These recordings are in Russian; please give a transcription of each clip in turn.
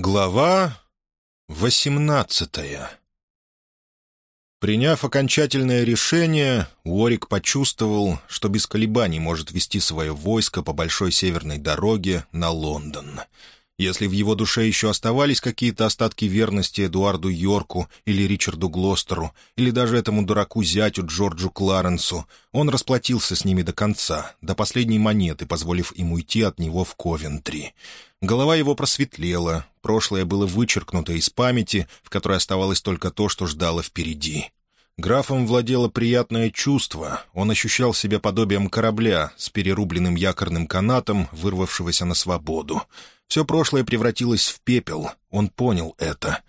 Глава восемнадцатая Приняв окончательное решение, Уорик почувствовал, что без колебаний может вести свое войско по большой северной дороге на Лондон — если в его душе еще оставались какие-то остатки верности Эдуарду Йорку или Ричарду Глостеру, или даже этому дураку-зятю Джорджу Кларенсу, он расплатился с ними до конца, до последней монеты, позволив им уйти от него в Ковентри. Голова его просветлела, прошлое было вычеркнуто из памяти, в которой оставалось только то, что ждало впереди. Графом владело приятное чувство. Он ощущал себя подобием корабля с перерубленным якорным канатом, вырвавшегося на свободу. Все прошлое превратилось в пепел. Он понял это.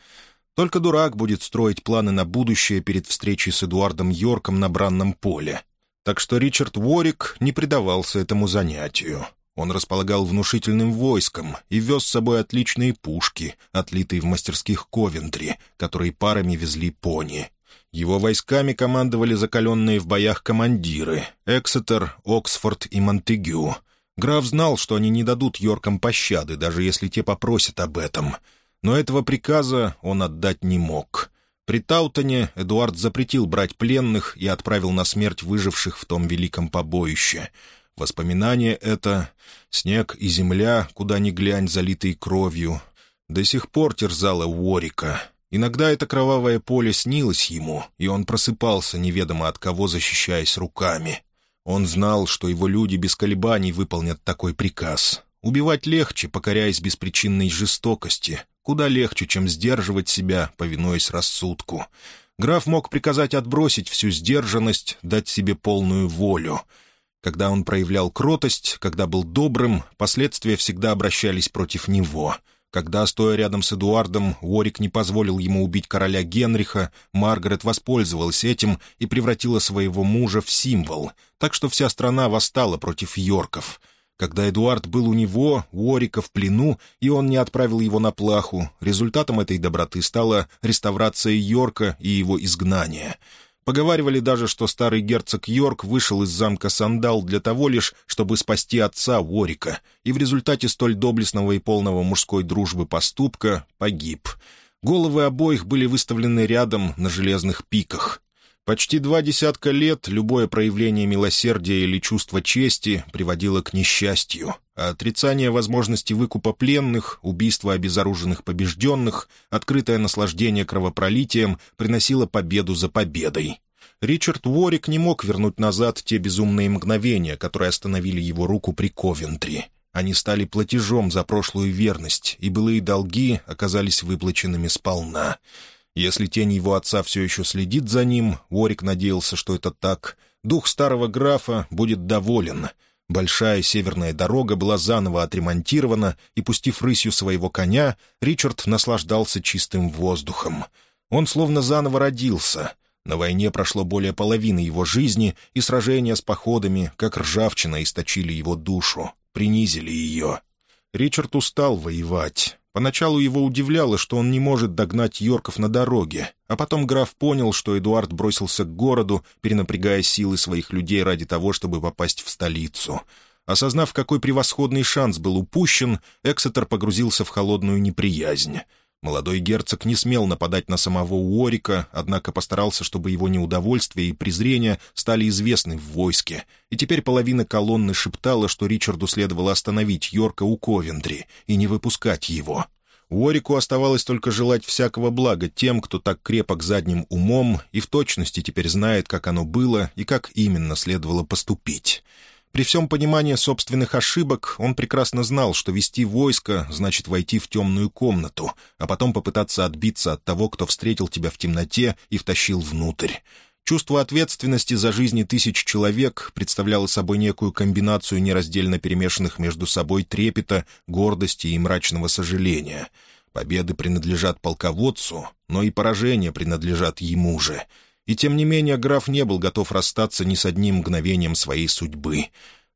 Только дурак будет строить планы на будущее перед встречей с Эдуардом Йорком на бранном поле. Так что Ричард Уорик не предавался этому занятию. Он располагал внушительным войском и вез с собой отличные пушки, отлитые в мастерских Ковентри, которые парами везли пони. Его войсками командовали закаленные в боях командиры — Эксетер, Оксфорд и Монтегю — Граф знал, что они не дадут Йоркам пощады, даже если те попросят об этом. Но этого приказа он отдать не мог. При Таутоне Эдуард запретил брать пленных и отправил на смерть выживших в том великом побоище. Воспоминание это — снег и земля, куда ни глянь, залитые кровью — до сих пор терзало Уорика. Иногда это кровавое поле снилось ему, и он просыпался неведомо от кого, защищаясь руками. Он знал, что его люди без колебаний выполнят такой приказ. Убивать легче, покоряясь беспричинной жестокости. Куда легче, чем сдерживать себя, повинуясь рассудку. Граф мог приказать отбросить всю сдержанность, дать себе полную волю. Когда он проявлял кротость, когда был добрым, последствия всегда обращались против него — когда, стоя рядом с Эдуардом, Уорик не позволил ему убить короля Генриха, Маргарет воспользовалась этим и превратила своего мужа в символ, так что вся страна восстала против Йорков. Когда Эдуард был у него, Уорика в плену, и он не отправил его на плаху, результатом этой доброты стала реставрация Йорка и его изгнание — Поговаривали даже, что старый герцог Йорк вышел из замка Сандал для того лишь, чтобы спасти отца Уорика, и в результате столь доблестного и полного мужской дружбы поступка погиб. Головы обоих были выставлены рядом на железных пиках. Почти два десятка лет любое проявление милосердия или чувства чести приводило к несчастью, а отрицание возможности выкупа пленных, убийство обезоруженных побежденных, открытое наслаждение кровопролитием приносило победу за победой. Ричард Уорик не мог вернуть назад те безумные мгновения, которые остановили его руку при Ковентри. Они стали платежом за прошлую верность, и былые долги оказались выплаченными сполна. Если тень его отца все еще следит за ним, Уорик надеялся, что это так, дух старого графа будет доволен — Большая северная дорога была заново отремонтирована, и, пустив рысью своего коня, Ричард наслаждался чистым воздухом. Он словно заново родился. На войне прошло более половины его жизни, и сражения с походами, как ржавчина, источили его душу, принизили ее. Ричард устал воевать. Поначалу его удивляло, что он не может догнать Йорков на дороге, а потом граф понял, что Эдуард бросился к городу, перенапрягая силы своих людей ради того, чтобы попасть в столицу. Осознав, какой превосходный шанс был упущен, Эксетер погрузился в холодную неприязнь. Молодой герцог не смел нападать на самого Уорика, однако постарался, чтобы его неудовольствие и презрение стали известны в войске, и теперь половина колонны шептала, что Ричарду следовало остановить Йорка у Ковентри и не выпускать его. Уорику оставалось только желать всякого блага тем, кто так крепок задним умом и в точности теперь знает, как оно было и как именно следовало поступить. При всем понимании собственных ошибок он прекрасно знал, что вести войско значит войти в темную комнату, а потом попытаться отбиться от того, кто встретил тебя в темноте и втащил внутрь. Чувство ответственности за жизни тысяч человек представляло собой некую комбинацию нераздельно перемешанных между собой трепета, гордости и мрачного сожаления. Победы принадлежат полководцу, но и поражения принадлежат ему же — и тем не менее граф не был готов расстаться ни с одним мгновением своей судьбы.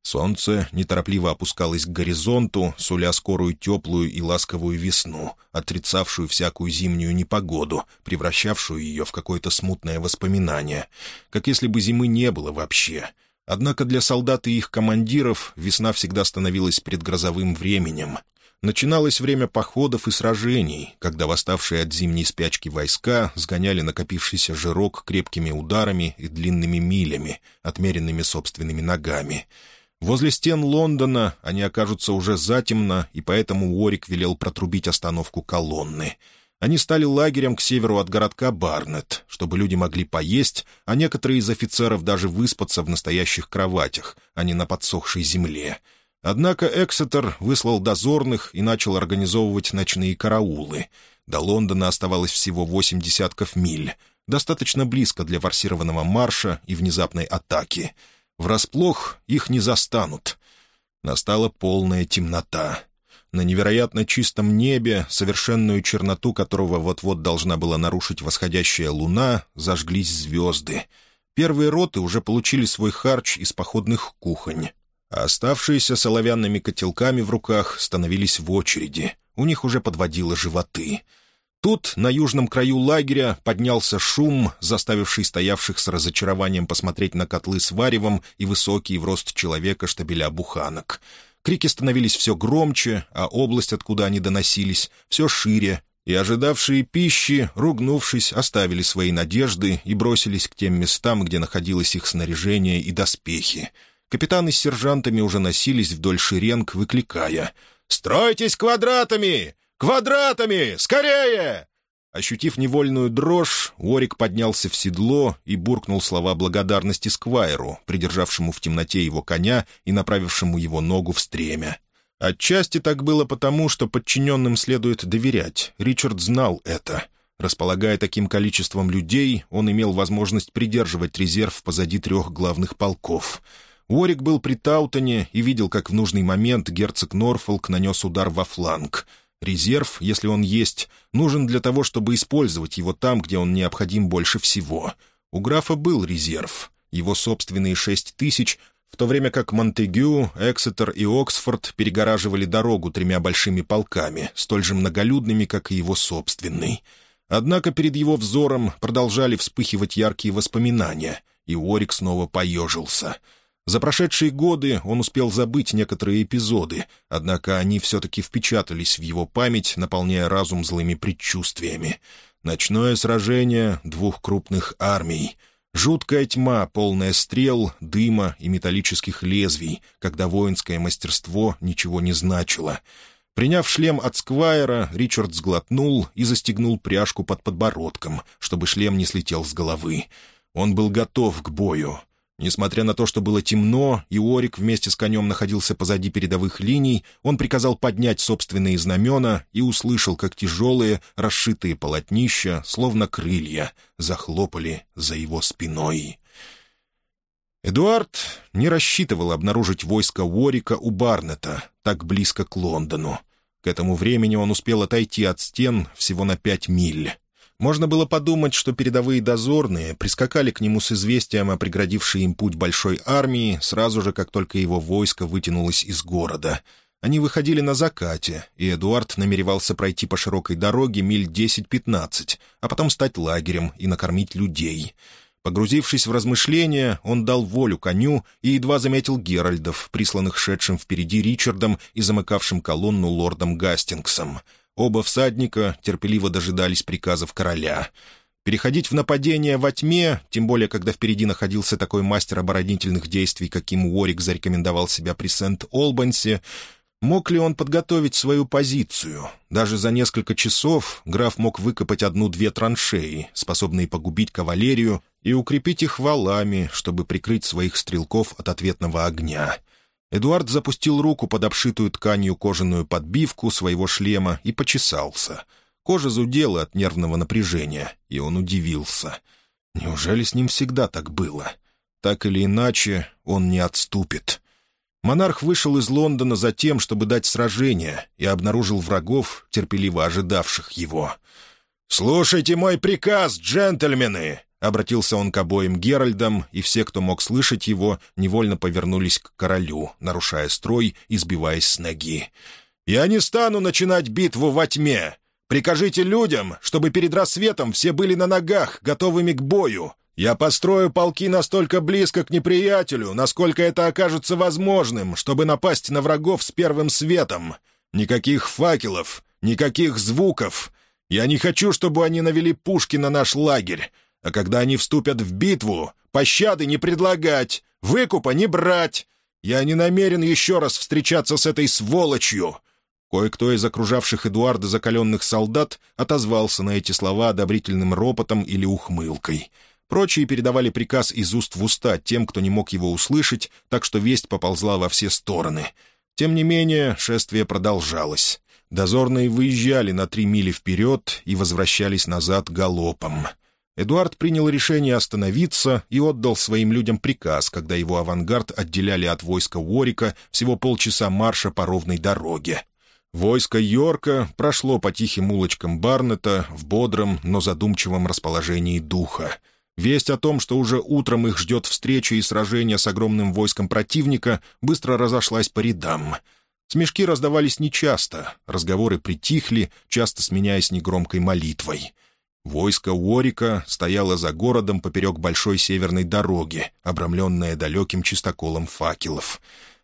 Солнце неторопливо опускалось к горизонту, суля скорую теплую и ласковую весну, отрицавшую всякую зимнюю непогоду, превращавшую ее в какое-то смутное воспоминание, как если бы зимы не было вообще. Однако для солдат и их командиров весна всегда становилась предгрозовым временем. Начиналось время походов и сражений, когда восставшие от зимней спячки войска сгоняли накопившийся жирок крепкими ударами и длинными милями, отмеренными собственными ногами. Возле стен Лондона они окажутся уже затемно, и поэтому Уорик велел протрубить остановку колонны. Они стали лагерем к северу от городка Барнетт, чтобы люди могли поесть, а некоторые из офицеров даже выспаться в настоящих кроватях, а не на подсохшей земле — Однако Эксетер выслал дозорных и начал организовывать ночные караулы. До Лондона оставалось всего восемь десятков миль, достаточно близко для форсированного марша и внезапной атаки. Врасплох их не застанут. Настала полная темнота. На невероятно чистом небе, совершенную черноту которого вот-вот должна была нарушить восходящая луна, зажглись звезды. Первые роты уже получили свой харч из походных кухонь а оставшиеся с оловянными котелками в руках становились в очереди. У них уже подводило животы. Тут, на южном краю лагеря, поднялся шум, заставивший стоявших с разочарованием посмотреть на котлы с варевом и высокий в рост человека штабеля буханок. Крики становились все громче, а область, откуда они доносились, все шире, и ожидавшие пищи, ругнувшись, оставили свои надежды и бросились к тем местам, где находилось их снаряжение и доспехи — Капитаны с сержантами уже носились вдоль шеренг, выкликая «Стройтесь квадратами! Квадратами! Скорее!» Ощутив невольную дрожь, Уорик поднялся в седло и буркнул слова благодарности Сквайру, придержавшему в темноте его коня и направившему его ногу в стремя. Отчасти так было потому, что подчиненным следует доверять. Ричард знал это. Располагая таким количеством людей, он имел возможность придерживать резерв позади трех главных полков — Уорик был при Таутоне и видел, как в нужный момент герцог Норфолк нанес удар во фланг. Резерв, если он есть, нужен для того, чтобы использовать его там, где он необходим больше всего. У графа был резерв. Его собственные шесть тысяч, в то время как Монтегю, Эксетер и Оксфорд перегораживали дорогу тремя большими полками, столь же многолюдными, как и его собственный. Однако перед его взором продолжали вспыхивать яркие воспоминания, и Уорик снова поежился — за прошедшие годы он успел забыть некоторые эпизоды, однако они все-таки впечатались в его память, наполняя разум злыми предчувствиями. Ночное сражение двух крупных армий. Жуткая тьма, полная стрел, дыма и металлических лезвий, когда воинское мастерство ничего не значило. Приняв шлем от Сквайра, Ричард сглотнул и застегнул пряжку под подбородком, чтобы шлем не слетел с головы. Он был готов к бою. Несмотря на то, что было темно, и Орик вместе с конем находился позади передовых линий, он приказал поднять собственные знамена и услышал, как тяжелые, расшитые полотнища, словно крылья, захлопали за его спиной. Эдуард не рассчитывал обнаружить войско Уорика у Барнета, так близко к Лондону. К этому времени он успел отойти от стен всего на пять миль. Можно было подумать, что передовые дозорные прискакали к нему с известием о преградившей им путь большой армии сразу же, как только его войско вытянулось из города. Они выходили на закате, и Эдуард намеревался пройти по широкой дороге миль 10-15, а потом стать лагерем и накормить людей. Погрузившись в размышления, он дал волю коню и едва заметил Геральдов, присланных шедшим впереди Ричардом и замыкавшим колонну лордом Гастингсом — Оба всадника терпеливо дожидались приказов короля. Переходить в нападение во тьме, тем более, когда впереди находился такой мастер оборонительных действий, каким Уорик зарекомендовал себя при Сент-Олбансе, мог ли он подготовить свою позицию? Даже за несколько часов граф мог выкопать одну-две траншеи, способные погубить кавалерию, и укрепить их валами, чтобы прикрыть своих стрелков от ответного огня — Эдуард запустил руку под обшитую тканью кожаную подбивку своего шлема и почесался. Кожа зудела от нервного напряжения, и он удивился. Неужели с ним всегда так было? Так или иначе, он не отступит. Монарх вышел из Лондона за тем, чтобы дать сражение, и обнаружил врагов, терпеливо ожидавших его. «Слушайте мой приказ, джентльмены!» Обратился он к обоим Геральдам, и все, кто мог слышать его, невольно повернулись к королю, нарушая строй и сбиваясь с ноги. «Я не стану начинать битву во тьме. Прикажите людям, чтобы перед рассветом все были на ногах, готовыми к бою. Я построю полки настолько близко к неприятелю, насколько это окажется возможным, чтобы напасть на врагов с первым светом. Никаких факелов, никаких звуков. Я не хочу, чтобы они навели пушки на наш лагерь. А когда они вступят в битву, пощады не предлагать, выкупа не брать. Я не намерен еще раз встречаться с этой сволочью». Кое-кто из окружавших Эдуарда закаленных солдат отозвался на эти слова одобрительным ропотом или ухмылкой. Прочие передавали приказ из уст в уста тем, кто не мог его услышать, так что весть поползла во все стороны. Тем не менее, шествие продолжалось. Дозорные выезжали на три мили вперед и возвращались назад галопом. Эдуард принял решение остановиться и отдал своим людям приказ, когда его авангард отделяли от войска Уорика всего полчаса марша по ровной дороге. Войско Йорка прошло по тихим улочкам Барнета в бодром, но задумчивом расположении духа. Весть о том, что уже утром их ждет встреча и сражение с огромным войском противника, быстро разошлась по рядам. Смешки раздавались нечасто, разговоры притихли, часто сменяясь негромкой молитвой. Войско Уорика стояло за городом поперек большой северной дороги, обрамленное далеким чистоколом факелов.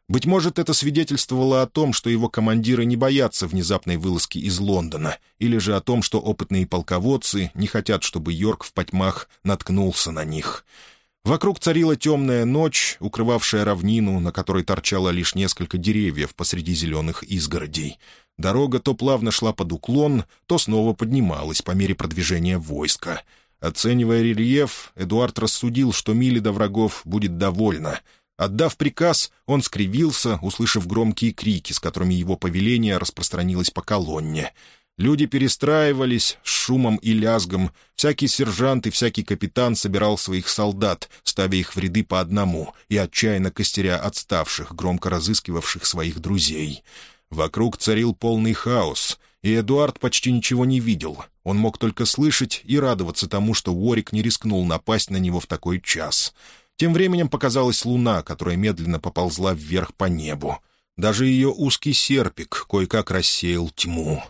Быть может, это свидетельствовало о том, что его командиры не боятся внезапной вылазки из Лондона, или же о том, что опытные полководцы не хотят, чтобы Йорк в потьмах наткнулся на них. Вокруг царила темная ночь, укрывавшая равнину, на которой торчало лишь несколько деревьев посреди зеленых изгородей. Дорога то плавно шла под уклон, то снова поднималась по мере продвижения войска. Оценивая рельеф, Эдуард рассудил, что мили до врагов будет довольно. Отдав приказ, он скривился, услышав громкие крики, с которыми его повеление распространилось по колонне. Люди перестраивались с шумом и лязгом. Всякий сержант и всякий капитан собирал своих солдат, ставя их в ряды по одному и отчаянно костеря отставших, громко разыскивавших своих друзей. Вокруг царил полный хаос, и Эдуард почти ничего не видел. Он мог только слышать и радоваться тому, что Уорик не рискнул напасть на него в такой час. Тем временем показалась луна, которая медленно поползла вверх по небу. Даже ее узкий серпик кое-как рассеял тьму.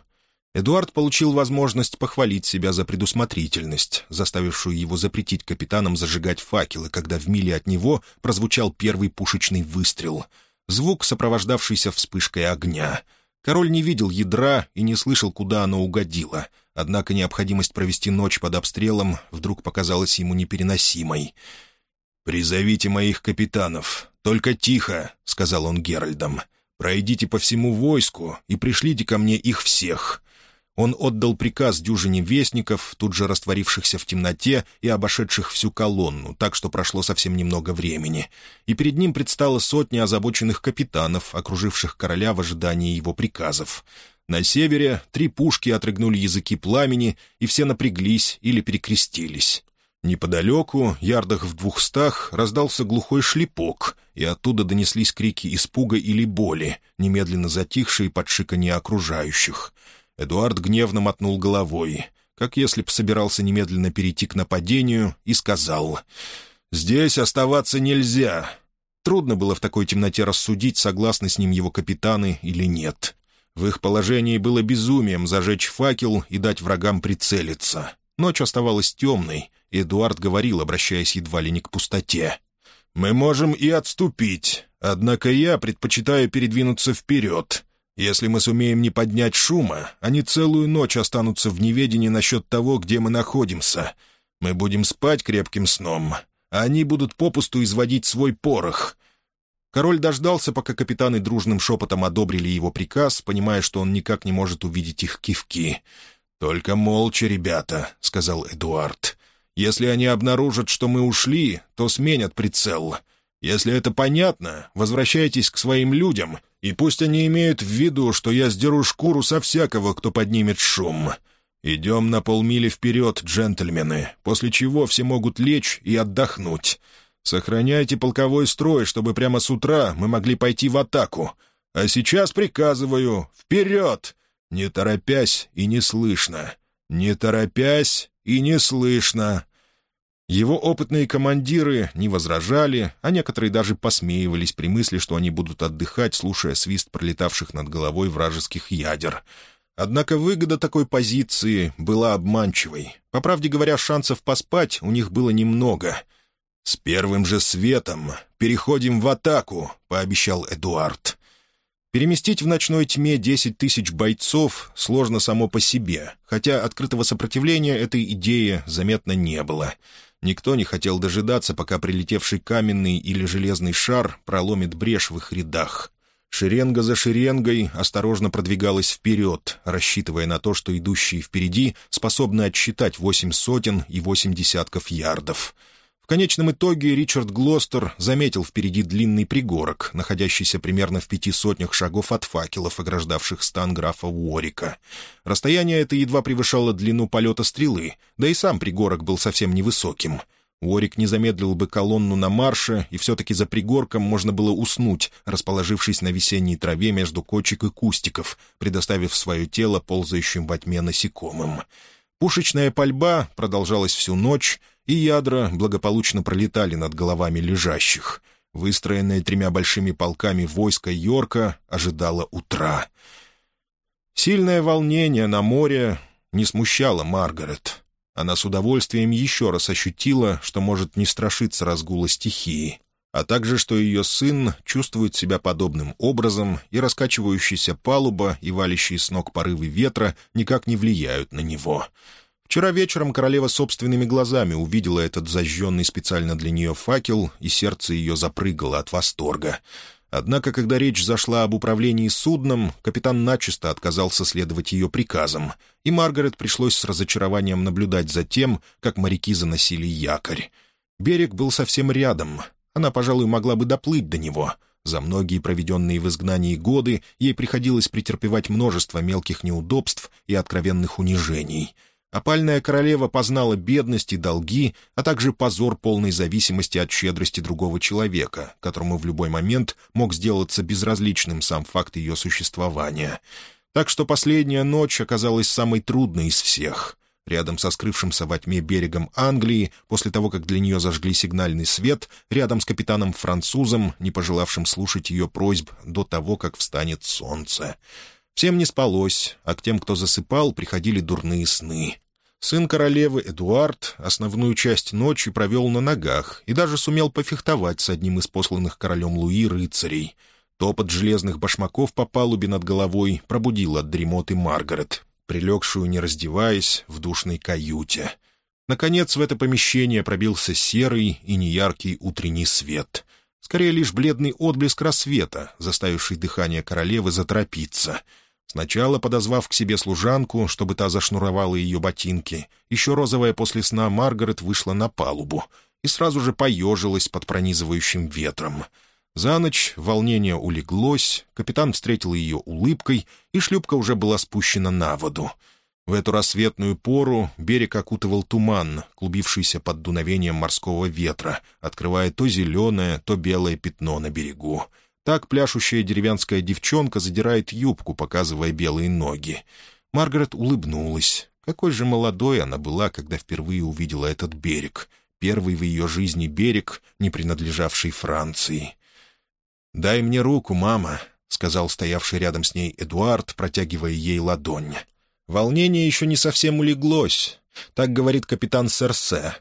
Эдуард получил возможность похвалить себя за предусмотрительность, заставившую его запретить капитанам зажигать факелы, когда в миле от него прозвучал первый пушечный выстрел — Звук, сопровождавшийся вспышкой огня. Король не видел ядра и не слышал, куда оно угодило. Однако необходимость провести ночь под обстрелом вдруг показалась ему непереносимой. «Призовите моих капитанов. Только тихо», — сказал он Геральдам. «Пройдите по всему войску и пришлите ко мне их всех. Он отдал приказ дюжине вестников, тут же растворившихся в темноте и обошедших всю колонну, так что прошло совсем немного времени. И перед ним предстала сотня озабоченных капитанов, окруживших короля в ожидании его приказов. На севере три пушки отрыгнули языки пламени, и все напряглись или перекрестились. Неподалеку, ярдах в двухстах, раздался глухой шлепок, и оттуда донеслись крики испуга или боли, немедленно затихшие под шиканье окружающих — Эдуард гневно мотнул головой, как если б собирался немедленно перейти к нападению, и сказал «Здесь оставаться нельзя». Трудно было в такой темноте рассудить, согласны с ним его капитаны или нет. В их положении было безумием зажечь факел и дать врагам прицелиться. Ночь оставалась темной, и Эдуард говорил, обращаясь едва ли не к пустоте. «Мы можем и отступить, однако я предпочитаю передвинуться вперед. Если мы сумеем не поднять шума, они целую ночь останутся в неведении насчет того, где мы находимся. Мы будем спать крепким сном, а они будут попусту изводить свой порох». Король дождался, пока капитаны дружным шепотом одобрили его приказ, понимая, что он никак не может увидеть их кивки. «Только молча, ребята», — сказал Эдуард. «Если они обнаружат, что мы ушли, то сменят прицел. Если это понятно, возвращайтесь к своим людям и пусть они имеют в виду, что я сдеру шкуру со всякого, кто поднимет шум. Идем на полмили вперед, джентльмены, после чего все могут лечь и отдохнуть. Сохраняйте полковой строй, чтобы прямо с утра мы могли пойти в атаку. А сейчас приказываю «Вперед!» Не торопясь и не слышно. Не торопясь и не слышно. Его опытные командиры не возражали, а некоторые даже посмеивались при мысли, что они будут отдыхать, слушая свист пролетавших над головой вражеских ядер. Однако выгода такой позиции была обманчивой. По правде говоря, шансов поспать у них было немного. «С первым же светом переходим в атаку», — пообещал Эдуард. Переместить в ночной тьме 10 тысяч бойцов сложно само по себе, хотя открытого сопротивления этой идее заметно не было. Никто не хотел дожидаться, пока прилетевший каменный или железный шар проломит брешь в их рядах. Шеренга за шеренгой осторожно продвигалась вперед, рассчитывая на то, что идущие впереди способны отсчитать восемь сотен и восемь десятков ярдов — конечном итоге Ричард Глостер заметил впереди длинный пригорок, находящийся примерно в пяти сотнях шагов от факелов, ограждавших стан графа Уорика. Расстояние это едва превышало длину полета стрелы, да и сам пригорок был совсем невысоким. Уорик не замедлил бы колонну на марше, и все-таки за пригорком можно было уснуть, расположившись на весенней траве между кочек и кустиков, предоставив свое тело ползающим во тьме насекомым. Пушечная пальба продолжалась всю ночь, и ядра благополучно пролетали над головами лежащих. Выстроенное тремя большими полками войско Йорка ожидало утра. Сильное волнение на море не смущало Маргарет. Она с удовольствием еще раз ощутила, что может не страшиться разгула стихии, а также, что ее сын чувствует себя подобным образом, и раскачивающаяся палуба и валящие с ног порывы ветра никак не влияют на него — Вчера вечером королева собственными глазами увидела этот зажженный специально для нее факел, и сердце ее запрыгало от восторга. Однако, когда речь зашла об управлении судном, капитан начисто отказался следовать ее приказам, и Маргарет пришлось с разочарованием наблюдать за тем, как моряки заносили якорь. Берег был совсем рядом. Она, пожалуй, могла бы доплыть до него. За многие проведенные в изгнании годы ей приходилось претерпевать множество мелких неудобств и откровенных унижений — Опальная королева познала бедность и долги, а также позор полной зависимости от щедрости другого человека, которому в любой момент мог сделаться безразличным сам факт ее существования. Так что последняя ночь оказалась самой трудной из всех. Рядом со скрывшимся во тьме берегом Англии, после того, как для нее зажгли сигнальный свет, рядом с капитаном-французом, не пожелавшим слушать ее просьб до того, как встанет солнце. Всем не спалось, а к тем, кто засыпал, приходили дурные сны. Сын королевы Эдуард основную часть ночи провел на ногах и даже сумел пофехтовать с одним из посланных королем Луи рыцарей. Топот железных башмаков по палубе над головой пробудил от дремоты Маргарет, прилегшую, не раздеваясь, в душной каюте. Наконец в это помещение пробился серый и неяркий утренний свет. Скорее лишь бледный отблеск рассвета, заставивший дыхание королевы заторопиться — Сначала подозвав к себе служанку, чтобы та зашнуровала ее ботинки, еще розовая после сна Маргарет вышла на палубу и сразу же поежилась под пронизывающим ветром. За ночь волнение улеглось, капитан встретил ее улыбкой, и шлюпка уже была спущена на воду. В эту рассветную пору берег окутывал туман, клубившийся под дуновением морского ветра, открывая то зеленое, то белое пятно на берегу. Так пляшущая деревенская девчонка задирает юбку, показывая белые ноги. Маргарет улыбнулась. Какой же молодой она была, когда впервые увидела этот берег. Первый в ее жизни берег, не принадлежавший Франции. «Дай мне руку, мама», — сказал стоявший рядом с ней Эдуард, протягивая ей ладонь. Волнение еще не совсем улеглось. Так говорит капитан Серсе.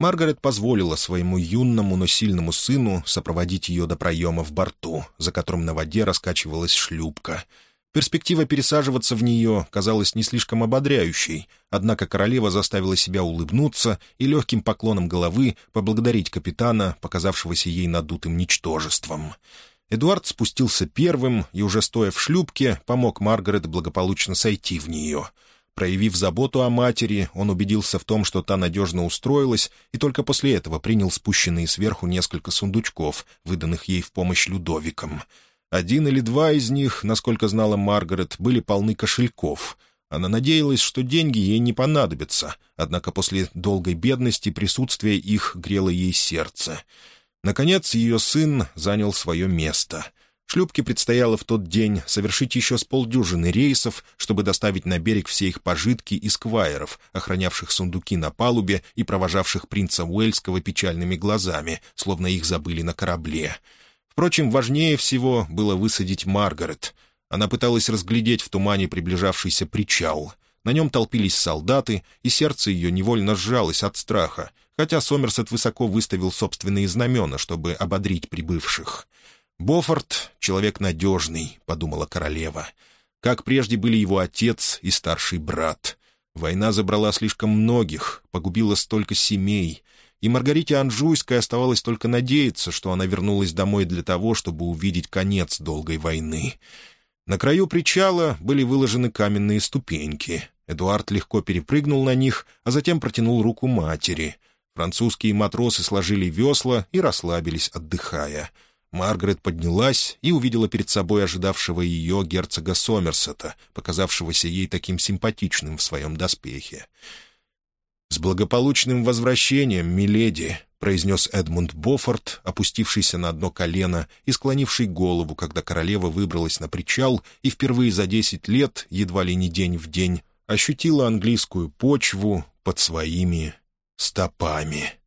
Маргарет позволила своему юному, но сильному сыну сопроводить ее до проема в борту, за которым на воде раскачивалась шлюпка. Перспектива пересаживаться в нее казалась не слишком ободряющей, однако королева заставила себя улыбнуться и легким поклоном головы поблагодарить капитана, показавшегося ей надутым ничтожеством. Эдуард спустился первым и, уже стоя в шлюпке, помог Маргарет благополучно сойти в нее — Проявив заботу о матери, он убедился в том, что та надежно устроилась, и только после этого принял спущенные сверху несколько сундучков, выданных ей в помощь Людовикам. Один или два из них, насколько знала Маргарет, были полны кошельков. Она надеялась, что деньги ей не понадобятся, однако после долгой бедности присутствие их грело ей сердце. Наконец ее сын занял свое место — Шлюпке предстояло в тот день совершить еще с полдюжины рейсов, чтобы доставить на берег все их пожитки и сквайров, охранявших сундуки на палубе и провожавших принца Уэльского печальными глазами, словно их забыли на корабле. Впрочем, важнее всего было высадить Маргарет. Она пыталась разглядеть в тумане приближавшийся причал. На нем толпились солдаты, и сердце ее невольно сжалось от страха, хотя Сомерсет высоко выставил собственные знамена, чтобы ободрить прибывших. «Бофорд — человек надежный», — подумала королева. Как прежде были его отец и старший брат. Война забрала слишком многих, погубила столько семей, и Маргарите Анжуйской оставалось только надеяться, что она вернулась домой для того, чтобы увидеть конец долгой войны. На краю причала были выложены каменные ступеньки. Эдуард легко перепрыгнул на них, а затем протянул руку матери. Французские матросы сложили весла и расслабились, отдыхая. Маргарет поднялась и увидела перед собой ожидавшего ее герцога Сомерсета, показавшегося ей таким симпатичным в своем доспехе. «С благополучным возвращением, миледи!» — произнес Эдмунд Боффорд, опустившийся на одно колено и склонивший голову, когда королева выбралась на причал и впервые за десять лет, едва ли не день в день, ощутила английскую почву под своими стопами.